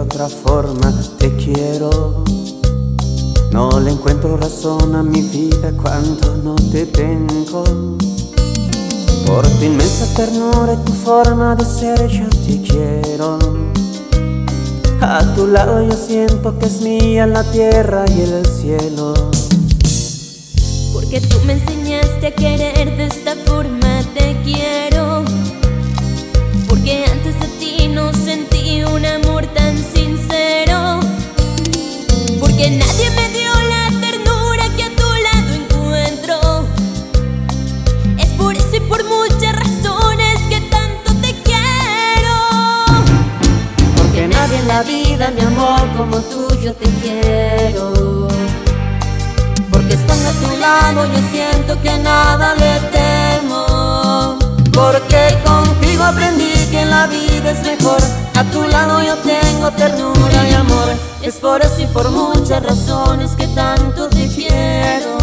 otra forma te quiero. No le encuentro razón a mi vida cuando no te tengo. Por tu inmensa ternura y tu forma de ser yo te quiero. A tu lado yo siento que es mía la tierra y el cielo. Porque tú me enseñaste a querer de esta forma te quiero. Porque nadie me dio la ternura que a tu lado encuentro. Es por eso y por muchas razones que tanto te quiero. Porque nadie en la vida, mi amor, como tú yo te quiero. Porque estando a tu lado yo siento que nada le temo. Porque contigo aprendí que la vida es mejor. A tu lado yo tengo ternura Es por eso por muchas razones que tanto te quiero.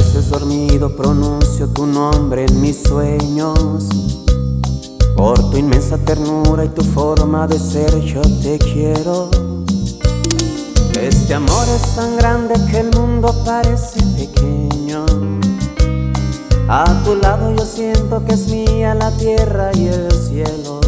Veces dormido pronuncio tu nombre en mis sueños. Por tu inmensa ternura y tu forma de ser yo te quiero. Este amor es tan grande que el mundo parece pequeño. A tu lado yo siento que es mía la tierra y el cielo.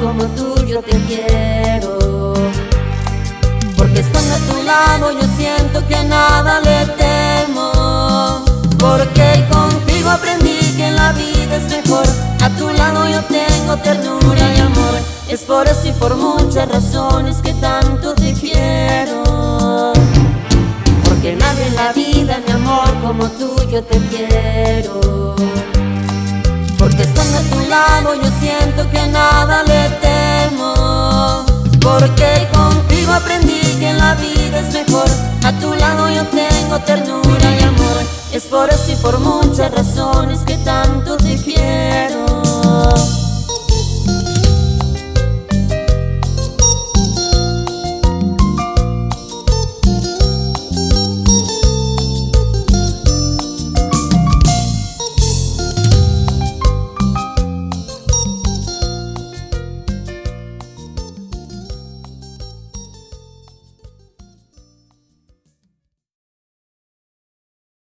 Como tú yo te quiero. Porque estando a tu lado yo siento que a nada le temo. Porque contigo aprendí que la vida es mejor. A tu lado yo tengo ternura y amor. Es por eso y por muchas razones que tanto te quiero. Porque nadie en la vida, mi amor, como tú yo te quiero. Estando a tu lado yo siento que nada le temo. Porque contigo aprendí que la vida es mejor. A tu lado yo tengo ternura y amor. Es por eso y por muchas razones que tanto te quiero.